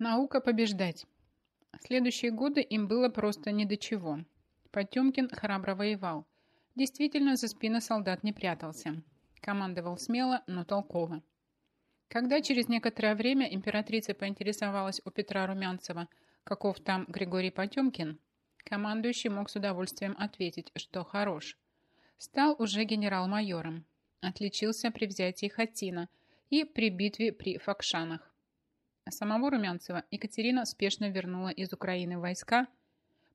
Наука побеждать. Следующие годы им было просто ни до чего. Потемкин храбро воевал. Действительно, за спины солдат не прятался. Командовал смело, но толково. Когда через некоторое время императрица поинтересовалась у Петра Румянцева, каков там Григорий Потемкин, командующий мог с удовольствием ответить, что хорош. Стал уже генерал-майором. Отличился при взятии Хатина и при битве при Факшанах. Самого Румянцева Екатерина спешно вернула из Украины войска,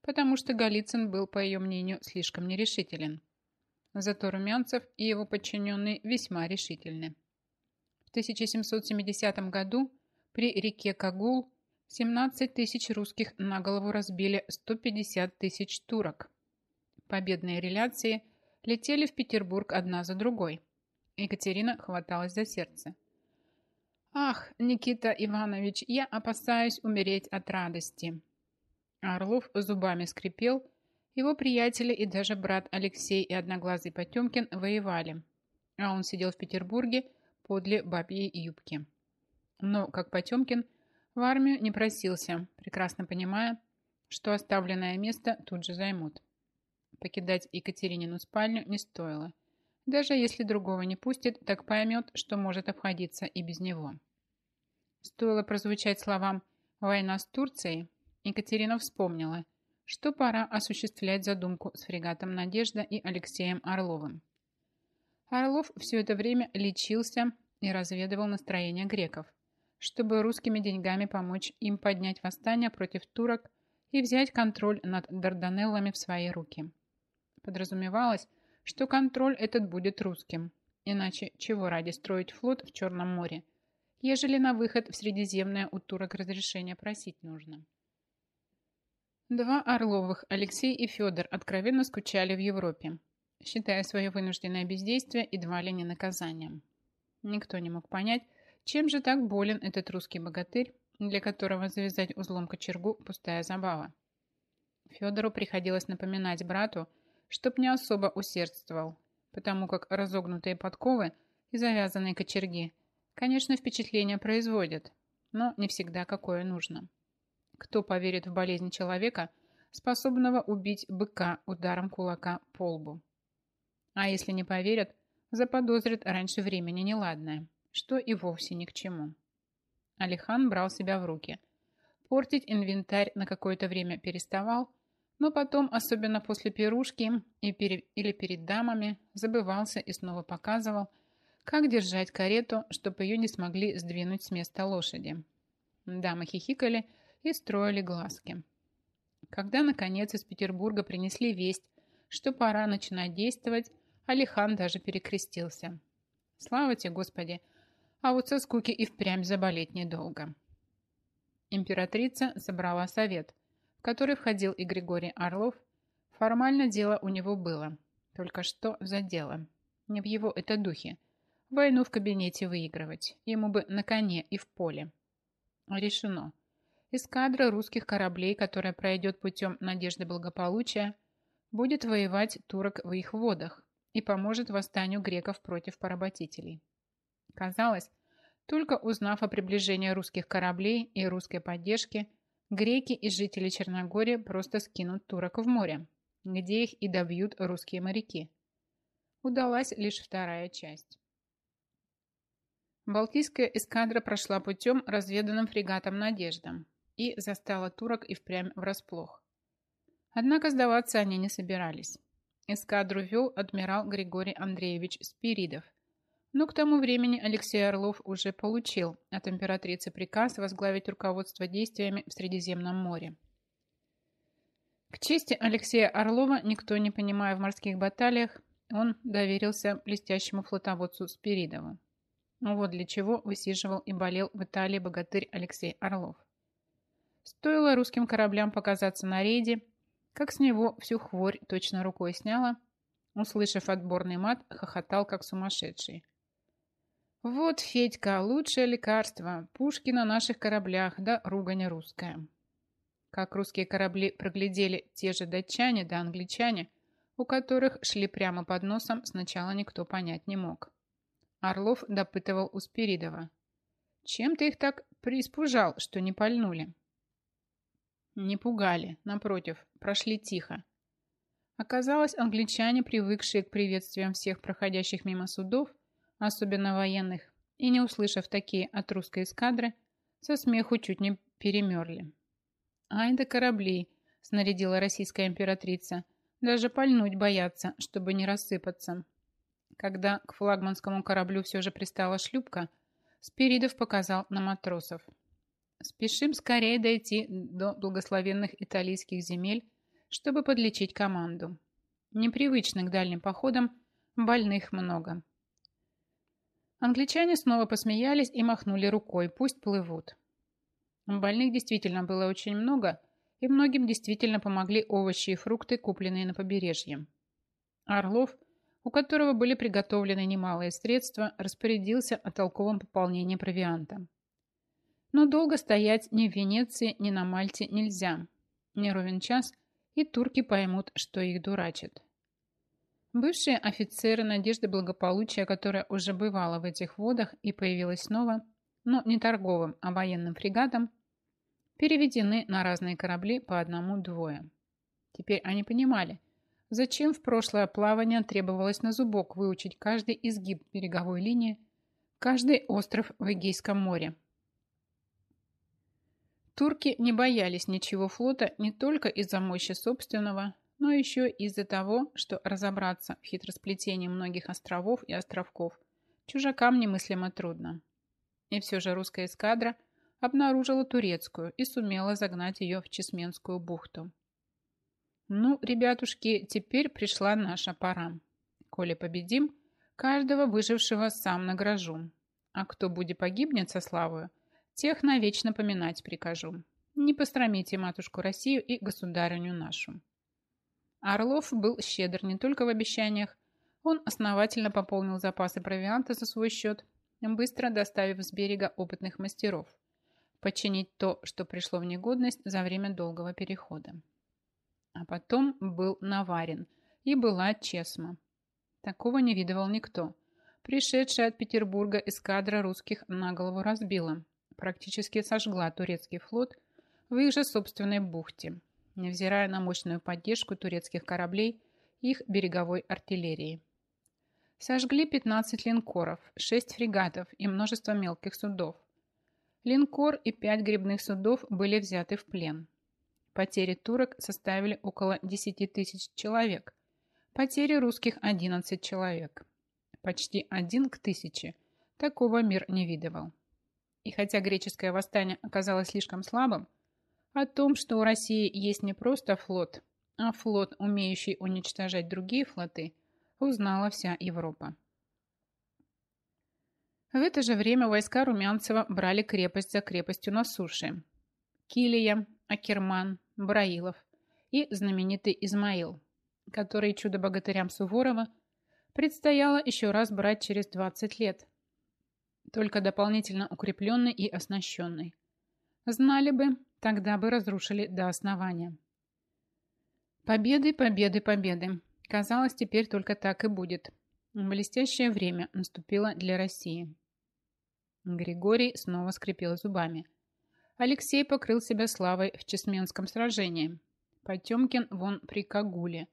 потому что Голицын был, по ее мнению, слишком нерешителен. Зато Румянцев и его подчиненные весьма решительны. В 1770 году при реке Кагул 17 тысяч русских на голову разбили 150 тысяч турок. Победные реляции летели в Петербург одна за другой. Екатерина хваталась за сердце. «Ах, Никита Иванович, я опасаюсь умереть от радости». Орлов зубами скрипел. Его приятели и даже брат Алексей и Одноглазый Потемкин воевали, а он сидел в Петербурге подле бабьей юбки. Но, как Потемкин, в армию не просился, прекрасно понимая, что оставленное место тут же займут. Покидать Екатеринину спальню не стоило. Даже если другого не пустит, так поймет, что может обходиться и без него. Стоило прозвучать словам «война с Турцией», Екатерина вспомнила, что пора осуществлять задумку с фрегатом «Надежда» и Алексеем Орловым. Орлов все это время лечился и разведывал настроение греков, чтобы русскими деньгами помочь им поднять восстание против турок и взять контроль над Дарданеллами в свои руки. Подразумевалось, что контроль этот будет русским, иначе чего ради строить флот в Черном море – ежели на выход в Средиземное у турок разрешения просить нужно. Два Орловых, Алексей и Федор, откровенно скучали в Европе, считая свое вынужденное бездействие едва ли не наказанием. Никто не мог понять, чем же так болен этот русский богатырь, для которого завязать узлом кочергу – пустая забава. Федору приходилось напоминать брату, чтоб не особо усердствовал, потому как разогнутые подковы и завязанные кочерги – Конечно, впечатление производят, но не всегда какое нужно. Кто поверит в болезнь человека, способного убить быка ударом кулака по лбу? А если не поверят, заподозрят раньше времени неладное, что и вовсе ни к чему. Алихан брал себя в руки. Портить инвентарь на какое-то время переставал, но потом, особенно после пирушки и пере... или перед дамами, забывался и снова показывал – как держать карету, чтобы ее не смогли сдвинуть с места лошади? Дамы хихикали и строили глазки. Когда, наконец, из Петербурга принесли весть, что пора начинать действовать, Алихан даже перекрестился. Слава тебе, Господи! А вот со скуки и впрямь заболеть недолго. Императрица собрала совет, в который входил и Григорий Орлов. Формально дело у него было. Только что за дело? Не в его это духе. Войну в кабинете выигрывать. Ему бы на коне и в поле. Решено. Эскадра русских кораблей, которая пройдет путем надежды благополучия, будет воевать турок в их водах и поможет восстанию греков против поработителей. Казалось, только узнав о приближении русских кораблей и русской поддержке, греки и жители Черногории просто скинут турок в море, где их и добьют русские моряки. Удалась лишь вторая часть. Балтийская эскадра прошла путем, разведанным фрегатом «Надежда» и застала турок и впрямь врасплох. Однако сдаваться они не собирались. Эскадру вел адмирал Григорий Андреевич Спиридов, но к тому времени Алексей Орлов уже получил от императрицы приказ возглавить руководство действиями в Средиземном море. К чести Алексея Орлова, никто не понимая в морских баталиях, он доверился блестящему флотоводцу Спиридову. Ну вот для чего высиживал и болел в Италии богатырь Алексей Орлов. Стоило русским кораблям показаться на рейде, как с него всю хворь точно рукой сняла, услышав отборный мат, хохотал как сумасшедший. «Вот, Федька, лучшее лекарство, пушки на наших кораблях, да ругань русская». Как русские корабли проглядели те же датчане да англичане, у которых шли прямо под носом, сначала никто понять не мог. Орлов допытывал у Спиридова. Чем ты их так прииспужал, что не пальнули? Не пугали, напротив, прошли тихо. Оказалось, англичане, привыкшие к приветствиям всех проходящих мимо судов, особенно военных, и не услышав такие от русской эскадры, со смеху чуть не перемерли. «Ай да корабли!» – снарядила российская императрица. «Даже пальнуть боятся, чтобы не рассыпаться». Когда к флагманскому кораблю все же пристала шлюпка, Спиридов показал на матросов. «Спешим скорее дойти до благословенных итальянских земель, чтобы подлечить команду. Непривычно к дальним походам, больных много». Англичане снова посмеялись и махнули рукой, пусть плывут. Больных действительно было очень много, и многим действительно помогли овощи и фрукты, купленные на побережье. Орлов, у которого были приготовлены немалые средства, распорядился о толковом пополнении провианта. Но долго стоять ни в Венеции, ни на Мальте нельзя. Не ровен час, и турки поймут, что их дурачат. Бывшие офицеры Надежды Благополучия, которая уже бывала в этих водах и появилась снова, но не торговым, а военным фрегатом, переведены на разные корабли по одному-двое. Теперь они понимали, зачем в прошлое плавание требовалось на зубок выучить каждый изгиб береговой линии, каждый остров в Эгейском море. Турки не боялись ничего флота не только из-за мощи собственного, но еще из-за того, что разобраться в хитросплетении многих островов и островков чужакам немыслимо трудно. И все же русская эскадра обнаружила турецкую и сумела загнать ее в Чесменскую бухту. Ну, ребятушки, теперь пришла наша пора. Коли победим, каждого выжившего сам награжу. А кто будет погибнет со славою, тех навечно поминать прикажу. Не пострамите матушку Россию и государыню нашу. Орлов был щедр не только в обещаниях, он основательно пополнил запасы провианта за свой счет, быстро доставив с берега опытных мастеров, починить то, что пришло в негодность за время долгого перехода. А потом был Наварин и была Чесма. Такого не видывал никто. Пришедшая от Петербурга эскадра русских на голову разбила, практически сожгла турецкий флот в их же собственной бухте, невзирая на мощную поддержку турецких кораблей их береговой артиллерии. Сожгли 15 линкоров, 6 фрегатов и множество мелких судов. Линкор и 5 грибных судов были взяты в плен. Потери турок составили около 10 тысяч человек. Потери русских 11 человек. Почти один к тысяче. Такого мир не видывал. И хотя греческое восстание оказалось слишком слабым, о том, что у России есть не просто флот, а флот, умеющий уничтожать другие флоты, узнала вся Европа. В это же время войска Румянцева брали крепость за крепостью на суше. Килия, Акерман, Браилов и знаменитый Измаил, который чудо-богатырям Суворова предстояло еще раз брать через 20 лет, только дополнительно укрепленный и оснащенный. Знали бы, Тогда бы разрушили до основания. Победы, победы, победы. Казалось, теперь только так и будет. Блестящее время наступило для России. Григорий снова скрипел зубами. Алексей покрыл себя славой в Чесменском сражении. Потемкин вон при Кагуле.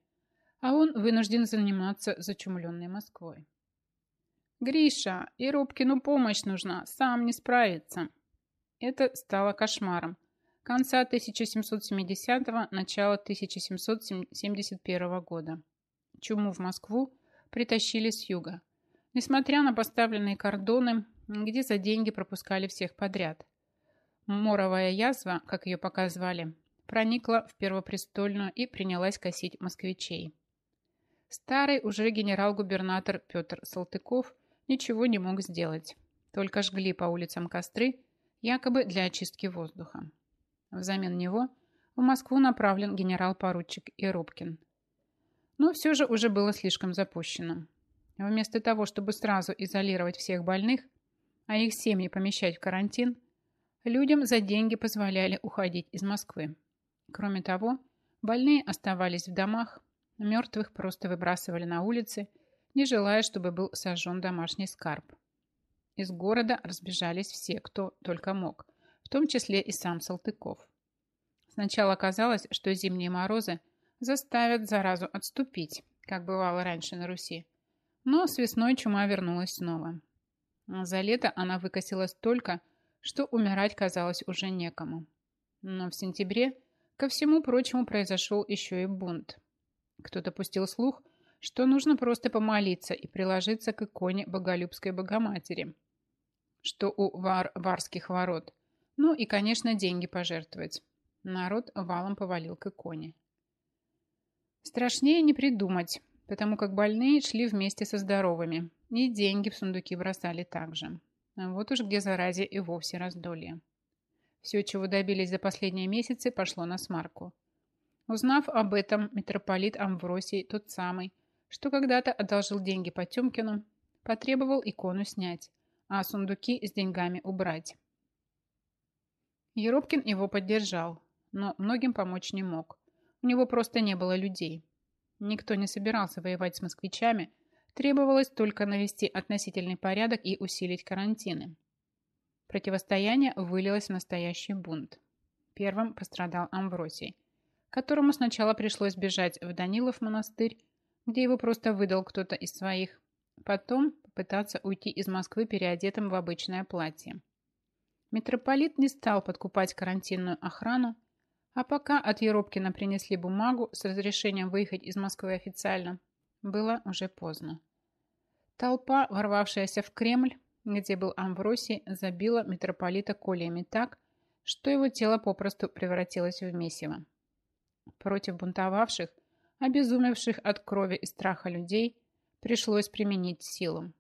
А он вынужден заниматься зачумленной Москвой. «Гриша, и Рубкину помощь нужна, сам не справится». Это стало кошмаром конца 1770-го, начала 1771 года. Чуму в Москву притащили с юга. Несмотря на поставленные кордоны, где за деньги пропускали всех подряд. Моровая язва, как ее пока звали, проникла в Первопрестольную и принялась косить москвичей. Старый уже генерал-губернатор Петр Салтыков ничего не мог сделать, только жгли по улицам костры, якобы для очистки воздуха. Взамен него в Москву направлен генерал-поручик Иробкин. Но все же уже было слишком запущено. Вместо того, чтобы сразу изолировать всех больных, а их семьи помещать в карантин, людям за деньги позволяли уходить из Москвы. Кроме того, больные оставались в домах, мертвых просто выбрасывали на улицы, не желая, чтобы был сожжен домашний скарб. Из города разбежались все, кто только мог, в том числе и сам Салтыков. Сначала казалось, что зимние морозы заставят заразу отступить, как бывало раньше на Руси. Но с весной чума вернулась снова. За лето она выкосила столько, что умирать казалось уже некому. Но в сентябре, ко всему прочему, произошел еще и бунт. Кто-то пустил слух, что нужно просто помолиться и приложиться к иконе Боголюбской Богоматери, что у вар варских ворот. Ну и, конечно, деньги пожертвовать. Народ валом повалил к иконе. Страшнее не придумать, потому как больные шли вместе со здоровыми, и деньги в сундуки бросали также. Вот уж где заразе и вовсе раздолье. Все, чего добились за последние месяцы, пошло на смарку. Узнав об этом, митрополит Амвросий, тот самый, что когда-то одолжил деньги Потемкину, потребовал икону снять, а сундуки с деньгами убрать. Еропкин его поддержал, но многим помочь не мог. У него просто не было людей. Никто не собирался воевать с москвичами, требовалось только навести относительный порядок и усилить карантины. Противостояние вылилось в настоящий бунт. Первым пострадал Амвросий, которому сначала пришлось бежать в Данилов монастырь, где его просто выдал кто-то из своих, потом попытаться уйти из Москвы переодетым в обычное платье. Митрополит не стал подкупать карантинную охрану, а пока от Еропкина принесли бумагу с разрешением выехать из Москвы официально, было уже поздно. Толпа, ворвавшаяся в Кремль, где был Амвросий, забила митрополита колиями так, что его тело попросту превратилось в месиво. Против бунтовавших, обезумевших от крови и страха людей, пришлось применить силу.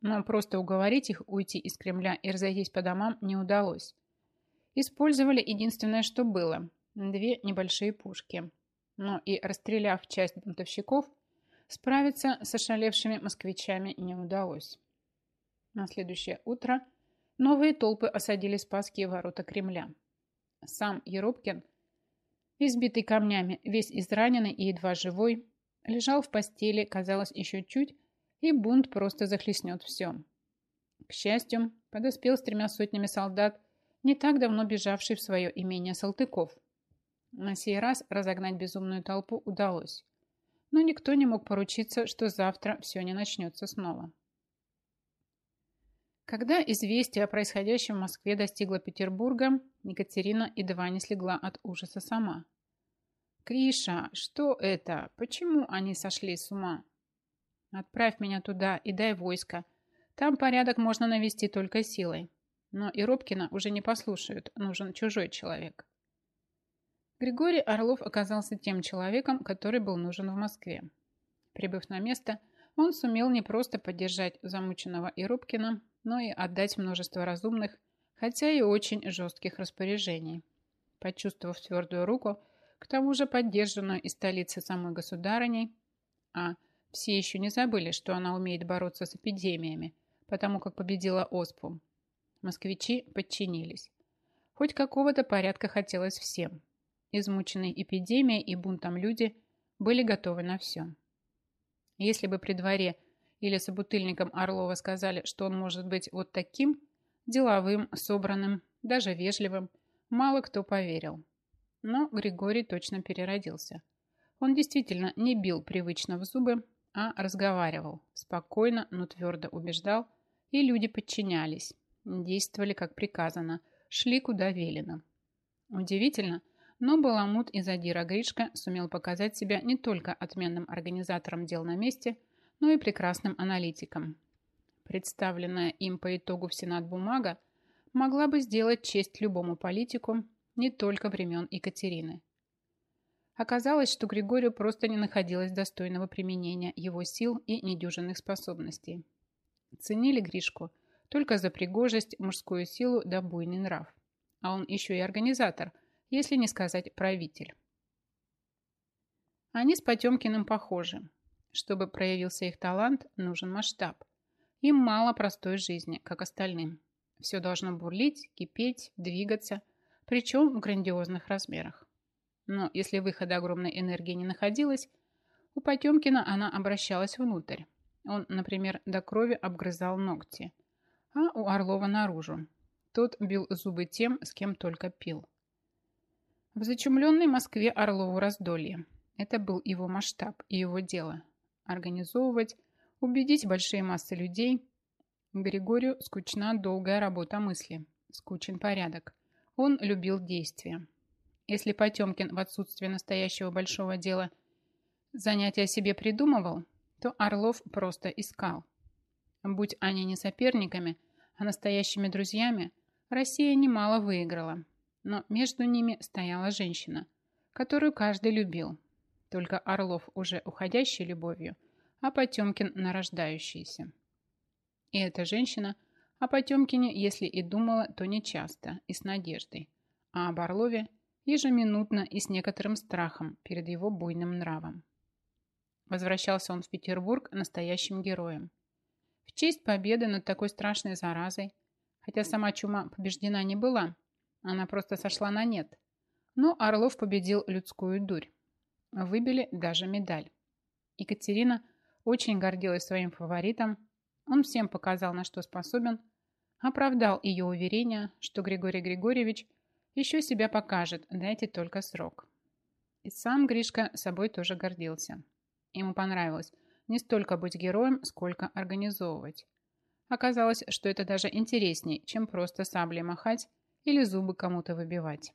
Но просто уговорить их уйти из Кремля и разойтись по домам не удалось. Использовали единственное, что было – две небольшие пушки. Но и расстреляв часть бунтовщиков, справиться с ошалевшими москвичами не удалось. На следующее утро новые толпы осадили Спасские ворота Кремля. Сам Еропкин, избитый камнями, весь израненный и едва живой, лежал в постели, казалось, еще чуть, и бунт просто захлестнет все. К счастью, подоспел с тремя сотнями солдат не так давно бежавший в свое имение Салтыков. На сей раз разогнать безумную толпу удалось, но никто не мог поручиться, что завтра все не начнется снова. Когда известие о происходящем в Москве достигло Петербурга, Екатерина едва не слегла от ужаса сама. «Криша, что это? Почему они сошли с ума?» «Отправь меня туда и дай войско. Там порядок можно навести только силой. Но и Робкина уже не послушают, нужен чужой человек. Григорий Орлов оказался тем человеком, который был нужен в Москве. Прибыв на место, он сумел не просто поддержать замученного Иробкина, но и отдать множество разумных, хотя и очень жестких распоряжений. Почувствовав твердую руку, к тому же поддержанную из столицы самой государыней, а все еще не забыли, что она умеет бороться с эпидемиями, потому как победила оспу, Москвичи подчинились. Хоть какого-то порядка хотелось всем. Измученные эпидемией и бунтом люди были готовы на все. Если бы при дворе или собутыльникам Орлова сказали, что он может быть вот таким, деловым, собранным, даже вежливым, мало кто поверил. Но Григорий точно переродился. Он действительно не бил привычно в зубы, а разговаривал, спокойно, но твердо убеждал, и люди подчинялись, Действовали, как приказано, шли, куда велено. Удивительно, но Баламут и Задира Гришка сумел показать себя не только отменным организатором дел на месте, но и прекрасным аналитиком. Представленная им по итогу в Сенат бумага могла бы сделать честь любому политику не только времен Екатерины. Оказалось, что Григорию просто не находилось достойного применения его сил и недюжинных способностей. Ценили Гришку – только за пригожесть, мужскую силу да буйный нрав. А он еще и организатор, если не сказать правитель. Они с Потемкиным похожи. Чтобы проявился их талант, нужен масштаб. Им мало простой жизни, как остальным. Все должно бурлить, кипеть, двигаться, причем в грандиозных размерах. Но если выхода огромной энергии не находилось, у Потемкина она обращалась внутрь. Он, например, до крови обгрызал ногти – а у Орлова наружу. Тот бил зубы тем, с кем только пил. В зачумленной Москве Орлову раздолье. Это был его масштаб и его дело. Организовывать, убедить большие массы людей. Григорию скучна долгая работа мысли, скучен порядок. Он любил действия. Если Потемкин в отсутствие настоящего большого дела занятия себе придумывал, то Орлов просто искал. Будь они не соперниками, а настоящими друзьями, Россия немало выиграла – но между ними стояла женщина, которую каждый любил. Только Орлов уже уходящей любовью, а Потемкин нарождающийся. И эта женщина о Потемкине, если и думала, то не часто и с надеждой, а об Орлове ежеминутно и с некоторым страхом перед его буйным нравом. Возвращался он в Петербург настоящим героем. В честь победы над такой страшной заразой, хотя сама чума побеждена не была, она просто сошла на нет. Но Орлов победил людскую дурь. Выбили даже медаль. Екатерина очень гордилась своим фаворитом. Он всем показал, на что способен. Оправдал ее уверение, что Григорий Григорьевич еще себя покажет, дайте только срок. И сам Гришка собой тоже гордился. Ему понравилось не столько быть героем, сколько организовывать. Оказалось, что это даже интересней, чем просто саблей махать или зубы кому-то выбивать.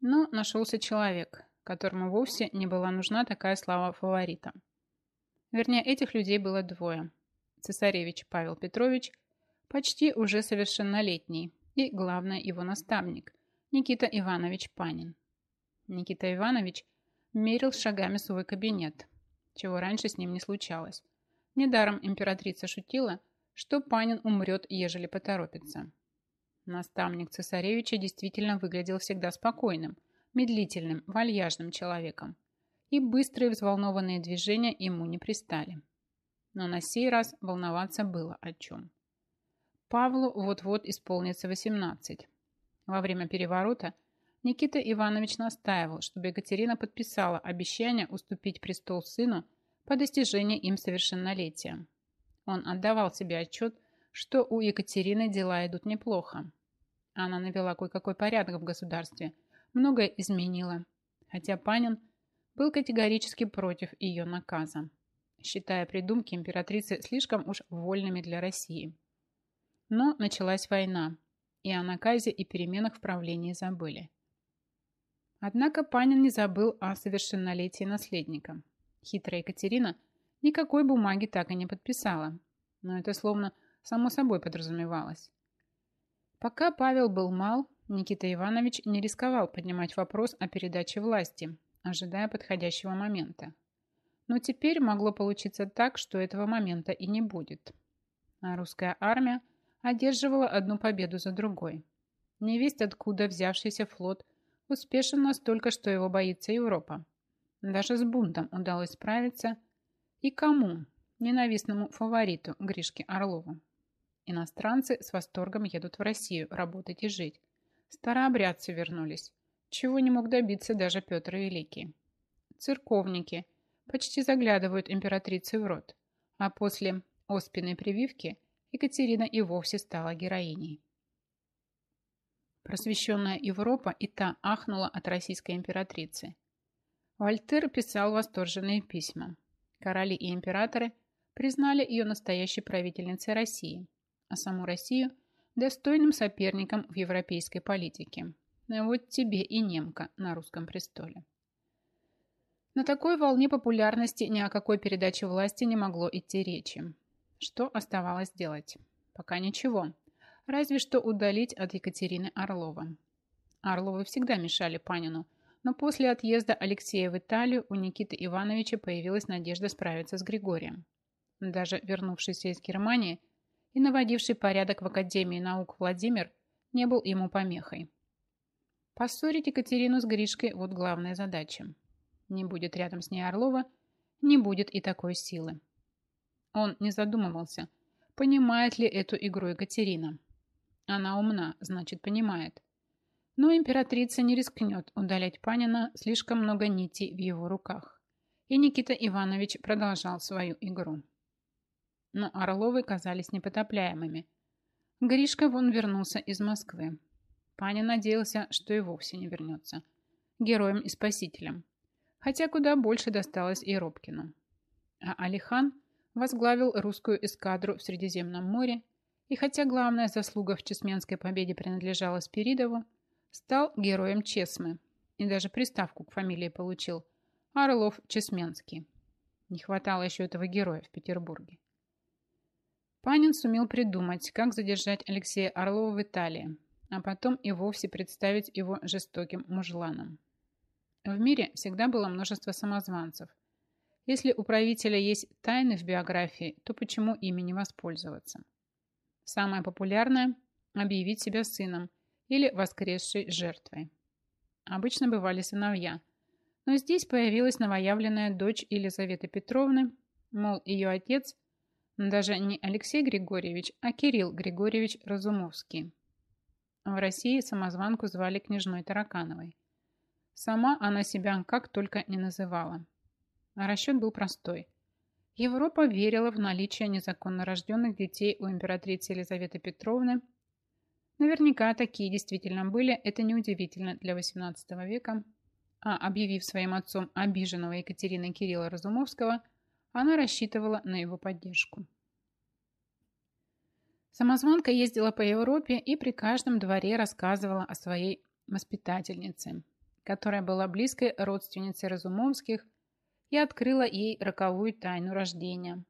Но нашелся человек, которому вовсе не была нужна такая слава фаворита. Вернее, этих людей было двое. Цесаревич Павел Петрович, почти уже совершеннолетний, и, главное, его наставник, Никита Иванович Панин. Никита Иванович мерил шагами свой кабинет, чего раньше с ним не случалось. Недаром императрица шутила, что Панин умрет, ежели поторопится. Наставник цесаревича действительно выглядел всегда спокойным, медлительным, вальяжным человеком, и быстрые взволнованные движения ему не пристали. Но на сей раз волноваться было о чем. Павлу вот-вот исполнится 18. Во время переворота Никита Иванович настаивал, чтобы Екатерина подписала обещание уступить престол сыну по достижении им совершеннолетия. Он отдавал себе отчет, что у Екатерины дела идут неплохо. Она навела кое-какой порядок в государстве, многое изменила, хотя Панин был категорически против ее наказа, считая придумки императрицы слишком уж вольными для России. Но началась война, и о наказе и переменах в правлении забыли. Однако Панин не забыл о совершеннолетии наследника. Хитрая Екатерина никакой бумаги так и не подписала, но это словно само собой подразумевалось. Пока Павел был мал, Никита Иванович не рисковал поднимать вопрос о передаче власти, ожидая подходящего момента. Но теперь могло получиться так, что этого момента и не будет. А русская армия одерживала одну победу за другой. Невесть откуда взявшийся флот успешен настолько, что его боится Европа. Даже с бунтом удалось справиться. И кому? Ненавистному фавориту Гришке Орлову. Иностранцы с восторгом едут в Россию работать и жить. Старообрядцы вернулись, чего не мог добиться даже Петр Великий. Церковники почти заглядывают императрице в рот, а после оспенной прививки Екатерина и вовсе стала героиней. Просвещенная Европа и та ахнула от российской императрицы. Вольтер писал восторженные письма. Короли и императоры признали ее настоящей правительницей России, а саму Россию достойным соперником в европейской политике. Вот тебе и немка на русском престоле. На такой волне популярности ни о какой передаче власти не могло идти речи. Что оставалось делать? Пока ничего. Разве что удалить от Екатерины Орлова. Орловы всегда мешали Панину, но после отъезда Алексея в Италию у Никиты Ивановича появилась надежда справиться с Григорием. Даже вернувшийся из Германии – и наводивший порядок в Академии наук Владимир не был ему помехой. Поссорить Екатерину с Гришкой – вот главная задача. Не будет рядом с ней Орлова, не будет и такой силы. Он не задумывался, понимает ли эту игру Екатерина. Она умна, значит, понимает. Но императрица не рискнет удалять Панина слишком много нитей в его руках. И Никита Иванович продолжал свою игру. Но Орловы казались непотопляемыми. Гришка вон вернулся из Москвы. Паня надеялся, что и вовсе не вернется. Героем и спасителем. Хотя куда больше досталось и Робкину. А Алихан возглавил русскую эскадру в Средиземном море, и хотя главная заслуга в Чесменской победе принадлежала Спиридову, стал героем Чесмы и даже приставку к фамилии получил – Орлов-Чесменский. Не хватало еще этого героя в Петербурге. Панин сумел придумать, как задержать Алексея Орлова в Италии, а потом и вовсе представить его жестоким мужланом. В мире всегда было множество самозванцев. Если у правителя есть тайны в биографии, то почему ими не воспользоваться? Самое популярное – объявить себя сыном или воскресшей жертвой. Обычно бывали сыновья, но здесь появилась новоявленная дочь Елизаветы Петровны, мол, ее отец даже не Алексей Григорьевич, а Кирилл Григорьевич Разумовский. В России самозванку звали княжной Таракановой. Сама она себя как только не называла. А расчет был простой. Европа верила в наличие незаконно рожденных детей у императрицы Елизаветы Петровны. Наверняка такие действительно были, это неудивительно для XVIII века. А объявив своим отцом обиженного Екатерины Кирилла Разумовского, она рассчитывала на его поддержку. Самозванка ездила по Европе и при каждом дворе рассказывала о своей воспитательнице, которая была близкой родственницей Разумовских и открыла ей роковую тайну рождения.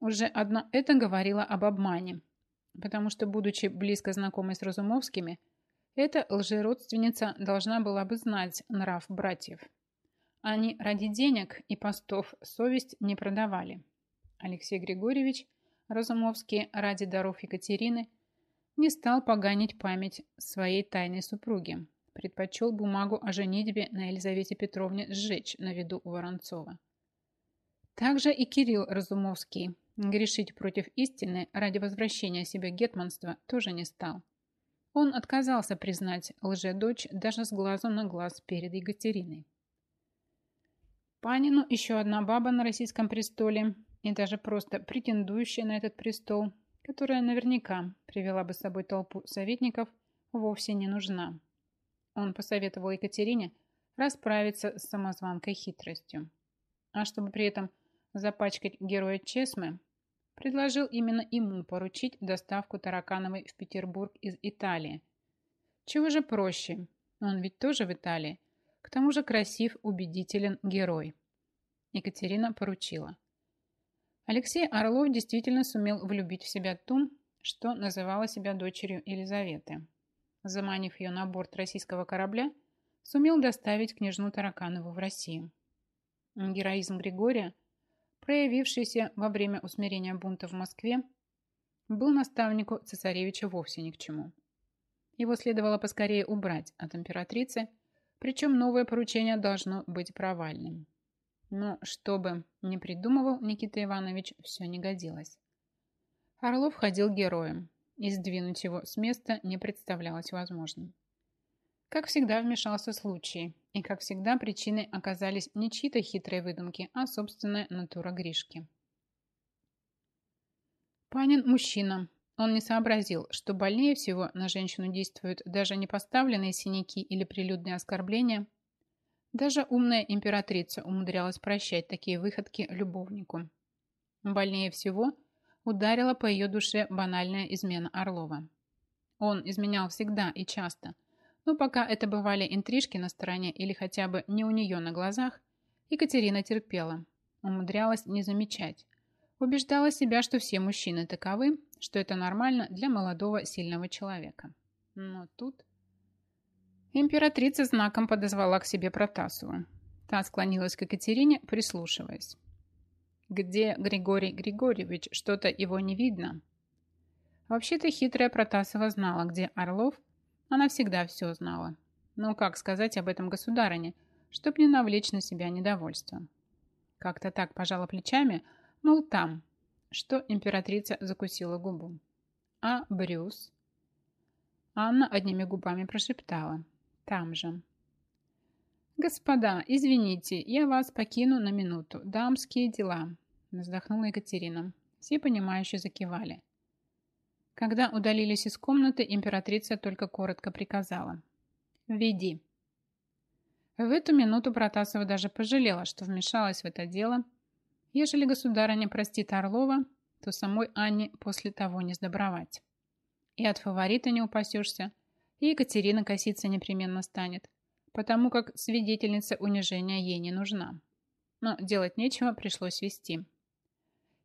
Уже одно это говорило об обмане, потому что, будучи близко знакомой с Разумовскими, эта лжеродственница должна была бы знать нрав братьев. Они ради денег и постов совесть не продавали. Алексей Григорьевич Разумовский ради даров Екатерины не стал поганить память своей тайной супруги, предпочел бумагу о женитьбе на Елизавете Петровне сжечь на виду у Воронцова. Также и Кирилл Разумовский грешить против истины ради возвращения себе гетманства тоже не стал. Он отказался признать лжедочь даже с глазу на глаз перед Екатериной. Панину еще одна баба на российском престоле и даже просто претендующая на этот престол, которая наверняка привела бы с собой толпу советников, вовсе не нужна. Он посоветовал Екатерине расправиться с самозванкой хитростью. А чтобы при этом запачкать героя Чесмы, предложил именно ему поручить доставку Таракановой в Петербург из Италии. Чего же проще? Он ведь тоже в Италии. К тому же красив, убедителен герой. Екатерина поручила. Алексей Орлов действительно сумел влюбить в себя ту, что называла себя дочерью Елизаветы. Заманив ее на борт российского корабля, сумел доставить княжну Тараканову в Россию. Героизм Григория, проявившийся во время усмирения бунта в Москве, был наставнику цесаревича вовсе ни к чему. Его следовало поскорее убрать от императрицы, причем новое поручение должно быть провальным. Но что бы ни придумывал Никита Иванович, все не годилось. Орлов ходил героем, и сдвинуть его с места не представлялось возможным. Как всегда вмешался случай, и как всегда причиной оказались не чьи-то хитрые выдумки, а собственная натура Гришки. Панин мужчина. Он не сообразил, что больнее всего на женщину действуют даже не поставленные синяки или прилюдные оскорбления, даже умная императрица умудрялась прощать такие выходки любовнику. Больнее всего ударила по ее душе банальная измена Орлова. Он изменял всегда и часто, но пока это бывали интрижки на стороне или хотя бы не у нее на глазах, Екатерина терпела, умудрялась не замечать, убеждала себя, что все мужчины таковы, что это нормально для молодого сильного человека. Но тут... Императрица знаком подозвала к себе Протасову. Та склонилась к Екатерине, прислушиваясь. «Где Григорий Григорьевич? Что-то его не видно». Вообще-то хитрая Протасова знала, где Орлов. Она всегда все знала. Но как сказать об этом государыне, чтоб не навлечь на себя недовольство? Как-то так пожала плечами, мол, там, что императрица закусила губу. А Брюс? Анна одними губами прошептала там же. «Господа, извините, я вас покину на минуту. Дамские дела», – вздохнула Екатерина. Все понимающие закивали. Когда удалились из комнаты, императрица только коротко приказала. «Веди». В эту минуту Протасова даже пожалела, что вмешалась в это дело. Ежели государыня простит Орлова, то самой Анне после того не сдобровать. И от фаворита не упасешься, и Екатерина коситься непременно станет, потому как свидетельница унижения ей не нужна. Но делать нечего, пришлось вести.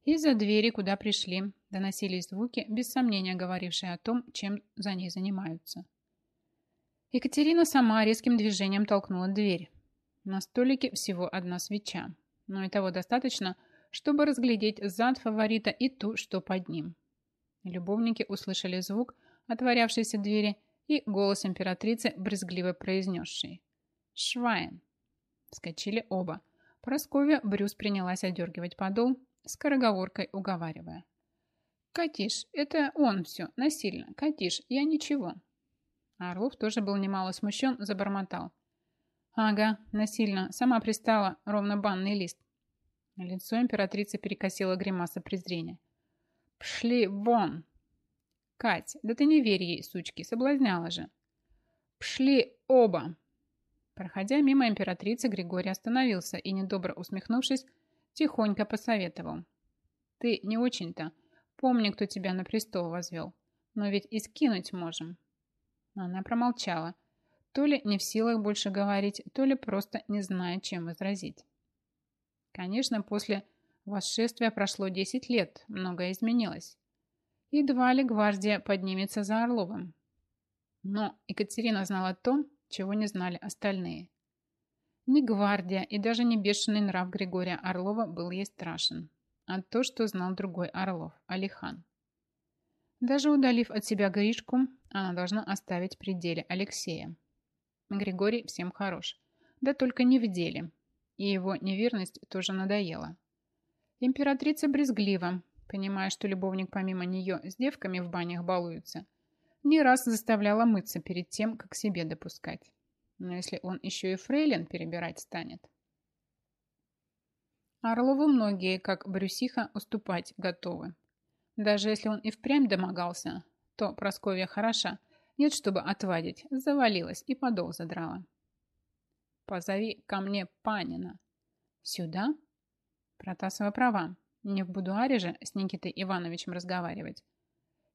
Из-за двери, куда пришли, доносились звуки, без сомнения говорившие о том, чем за ней занимаются. Екатерина сама резким движением толкнула дверь. На столике всего одна свеча, но и того достаточно, чтобы разглядеть зад фаворита и ту, что под ним. Любовники услышали звук отворявшейся двери и голос императрицы, брезгливо произнесший «Швайн!». Вскочили оба. Просковья Брюс принялась одергивать подол, скороговоркой уговаривая. «Катиш, это он все, насильно. Катиш, я ничего». Орлов тоже был немало смущен, забормотал. «Ага, насильно. Сама пристала, ровно банный лист». Лицо императрицы перекосило гримаса презрения. «Пшли вон!» «Кать, да ты не верь ей, сучки, соблазняла же!» «Пшли оба!» Проходя мимо императрицы, Григорий остановился и, недобро усмехнувшись, тихонько посоветовал. «Ты не очень-то. Помни, кто тебя на престол возвел. Но ведь и скинуть можем». Она промолчала. То ли не в силах больше говорить, то ли просто не зная, чем возразить. Конечно, после восшествия прошло 10 лет, многое изменилось. Едва ли гвардия поднимется за Орловым. Но Екатерина знала то, чего не знали остальные. Ни гвардия и даже не бешеный нрав Григория Орлова был ей страшен, а то, что знал другой Орлов, Алихан. Даже удалив от себя Гришку, она должна оставить при деле Алексея. Григорий всем хорош, да только не в деле, и его неверность тоже надоела. Императрица брезглива, понимая, что любовник помимо нее с девками в банях балуется, не раз заставляла мыться перед тем, как себе допускать. Но если он еще и фрейлин перебирать станет. Орлову многие, как Брюсиха, уступать готовы. Даже если он и впрямь домогался, то Просковья хороша. Нет, чтобы отвадить, завалилась и подол задрала. «Позови ко мне Панина». «Сюда?» Протасова права. Не в будуаре же с Никитой Ивановичем разговаривать.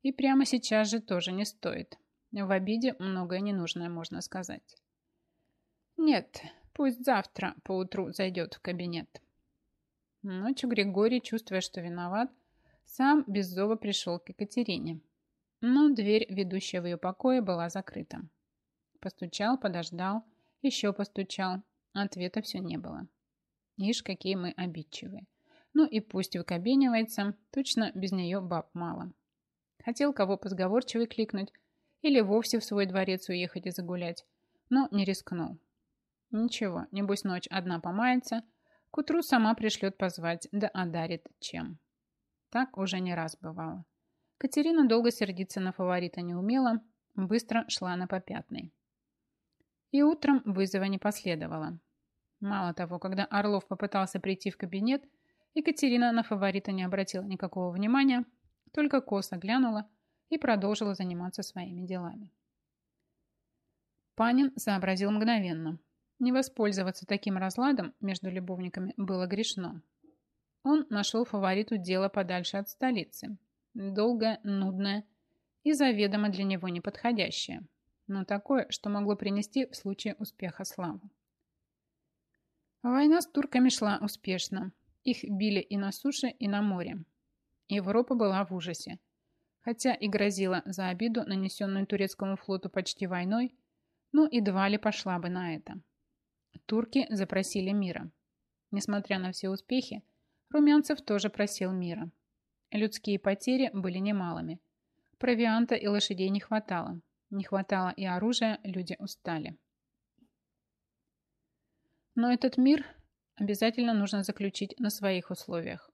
И прямо сейчас же тоже не стоит. В обиде многое ненужное можно сказать. Нет, пусть завтра поутру зайдет в кабинет. Ночью Григорий, чувствуя, что виноват, сам без зова пришел к Екатерине. Но дверь, ведущая в ее покое, была закрыта. Постучал, подождал, еще постучал. Ответа все не было. Ишь, какие мы обидчивые. Ну и пусть выкобенивается, точно без нее баб мало. Хотел кого позговорчивый кликнуть или вовсе в свой дворец уехать и загулять, но не рискнул. Ничего, небось ночь одна помается, к утру сама пришлет позвать, да одарит чем. Так уже не раз бывало. Катерина долго сердиться на фаворита не умела, быстро шла на попятный. И утром вызова не последовало. Мало того, когда Орлов попытался прийти в кабинет, Екатерина на фаворита не обратила никакого внимания, только косо глянула и продолжила заниматься своими делами. Панин сообразил мгновенно – не воспользоваться таким разладом между любовниками было грешно. Он нашел фавориту дело подальше от столицы. Долгое, нудное и заведомо для него неподходящее, но такое, что могло принести в случае успеха славу. Война с турками шла успешно. Их били и на суше, и на море. Европа была в ужасе. Хотя и грозила за обиду, нанесенную турецкому флоту почти войной, но едва ли пошла бы на это. Турки запросили мира. Несмотря на все успехи, Румянцев тоже просил мира. Людские потери были немалыми. Провианта и лошадей не хватало. Не хватало и оружия, люди устали. Но этот мир обязательно нужно заключить на своих условиях.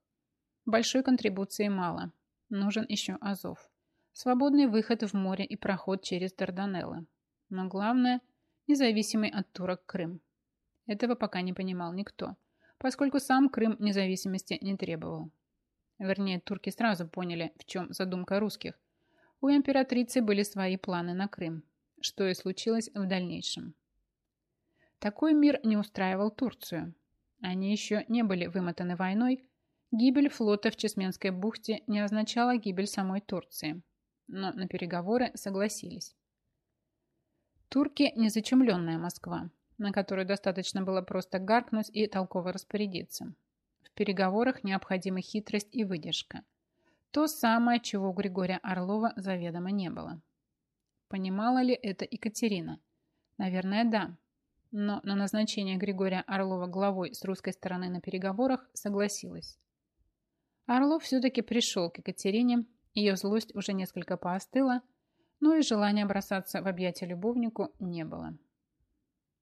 Большой контрибуции мало. Нужен еще Азов. Свободный выход в море и проход через Дарданеллы. Но главное – независимый от турок Крым. Этого пока не понимал никто, поскольку сам Крым независимости не требовал. Вернее, турки сразу поняли, в чем задумка русских. У императрицы были свои планы на Крым, что и случилось в дальнейшем. Такой мир не устраивал Турцию. Они еще не были вымотаны войной. Гибель флота в Чесменской бухте не означала гибель самой Турции. Но на переговоры согласились. Турки – незачумленная Москва, на которую достаточно было просто гаркнуть и толково распорядиться. В переговорах необходима хитрость и выдержка. То самое, чего у Григория Орлова заведомо не было. Понимала ли это Екатерина? Наверное, да но на назначение Григория Орлова главой с русской стороны на переговорах согласилась. Орлов все-таки пришел к Екатерине, ее злость уже несколько поостыла, но и желания бросаться в объятия любовнику не было.